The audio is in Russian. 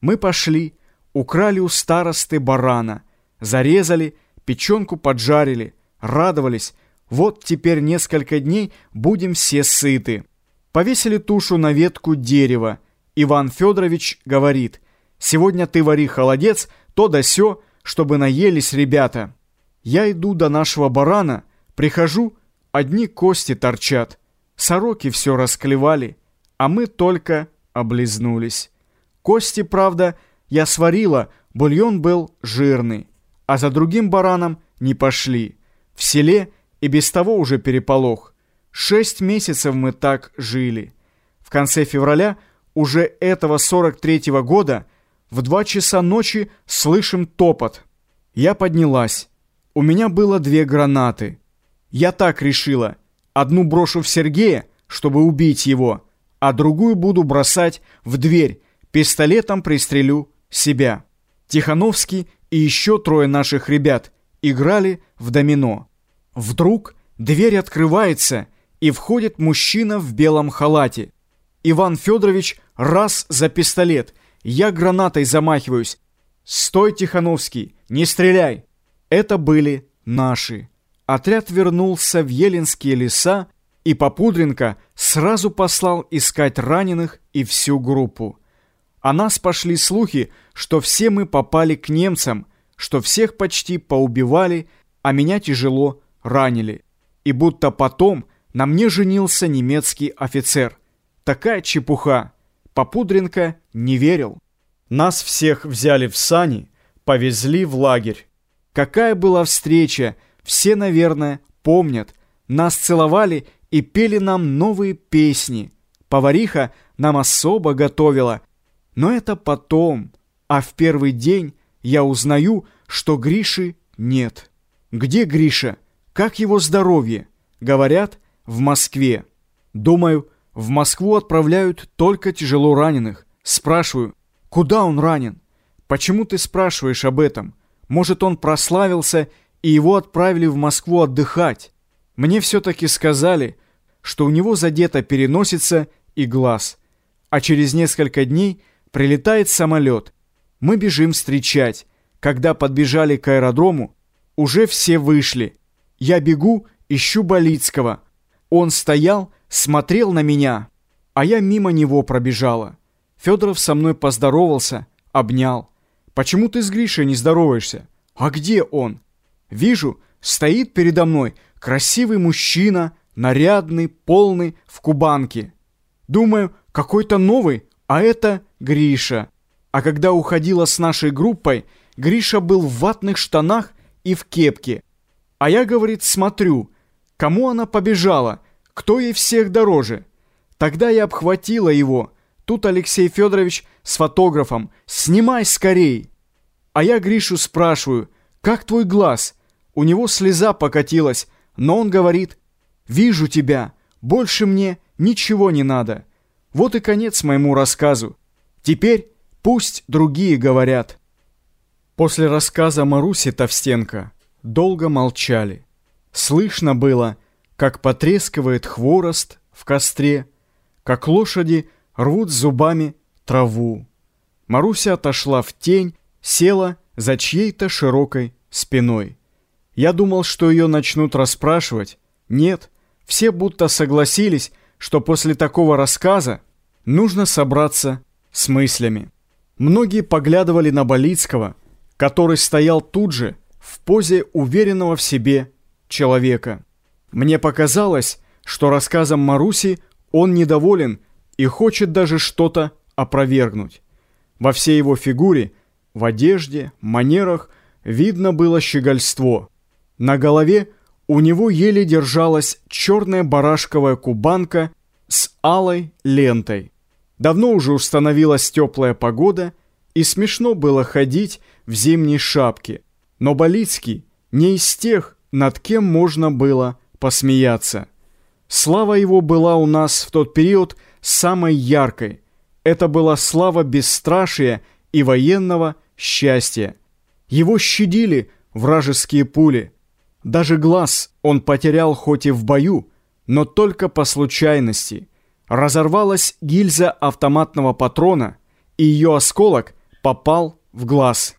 Мы пошли, украли у старосты барана, зарезали, печенку поджарили, радовались. Вот теперь несколько дней будем все сыты. Повесили тушу на ветку дерева. Иван Федорович говорит, «Сегодня ты вари холодец, то да сё, чтобы наелись ребята». Я иду до нашего барана, прихожу, одни кости торчат. Сороки все расклевали, а мы только облизнулись. Кости, правда, я сварила, бульон был жирный, а за другим бараном не пошли. В селе и без того уже переполох. Шесть месяцев мы так жили. В конце февраля уже этого 43-го года в два часа ночи слышим топот. Я поднялась. У меня было две гранаты. Я так решила. Одну брошу в Сергея, чтобы убить его, а другую буду бросать в дверь. Пистолетом пристрелю себя. Тихановский и еще трое наших ребят играли в домино. Вдруг дверь открывается, и входит мужчина в белом халате. Иван Федорович раз за пистолет. Я гранатой замахиваюсь. «Стой, Тихановский, не стреляй!» Это были наши. Отряд вернулся в Еленские леса, и Попудренко сразу послал искать раненых и всю группу. О нас пошли слухи, что все мы попали к немцам, что всех почти поубивали, а меня тяжело ранили. И будто потом на мне женился немецкий офицер. Такая чепуха. Попудренко не верил. Нас всех взяли в сани, повезли в лагерь. Какая была встреча, все, наверное, помнят. Нас целовали и пели нам новые песни. Повариха нам особо готовила. Но это потом. А в первый день я узнаю, что Гриши нет. Где Гриша? Как его здоровье? Говорят, в Москве. Думаю, в Москву отправляют только тяжело раненых. Спрашиваю, куда он ранен? Почему ты спрашиваешь об этом? Может, он прославился, и его отправили в Москву отдыхать? Мне все-таки сказали, что у него задета переносица и глаз. А через несколько дней прилетает самолет. Мы бежим встречать. Когда подбежали к аэродрому, уже все вышли. Я бегу, ищу Болицкого. Он стоял, смотрел на меня, а я мимо него пробежала. Федоров со мной поздоровался, обнял. «Почему ты с Гришей не здороваешься? А где он?» «Вижу, стоит передо мной красивый мужчина, нарядный, полный, в кубанке. Думаю, какой-то новый, а это Гриша. А когда уходила с нашей группой, Гриша был в ватных штанах и в кепке. А я, говорит, смотрю, кому она побежала, кто ей всех дороже. Тогда я обхватила его. Тут Алексей Федорович с фотографом. «Снимай скорей!» А я Гришу спрашиваю, «Как твой глаз?» У него слеза покатилась, но он говорит, «Вижу тебя, больше мне ничего не надо». Вот и конец моему рассказу. Теперь пусть другие говорят. После рассказа Маруси Товстенко долго молчали. Слышно было, как потрескивает хворост в костре, как лошади рвут зубами траву. Маруся отошла в тень, села за чьей-то широкой спиной. Я думал, что ее начнут расспрашивать. Нет, все будто согласились, что после такого рассказа нужно собраться с мыслями. Многие поглядывали на Болицкого, который стоял тут же, в позе уверенного в себе человека. Мне показалось, что рассказом Маруси он недоволен и хочет даже что-то опровергнуть. Во всей его фигуре, в одежде, манерах видно было щегольство. На голове у него еле держалась черная барашковая кубанка с алой лентой. Давно уже установилась теплая погода, и смешно было ходить в зимней шапке. Но Болицкий не из тех, над кем можно было посмеяться. Слава его была у нас в тот период самой яркой. Это была слава бесстрашия и военного счастья. Его щадили вражеские пули. Даже глаз он потерял хоть и в бою, но только по случайности. Разорвалась гильза автоматного патрона, и ее осколок попал в глаз.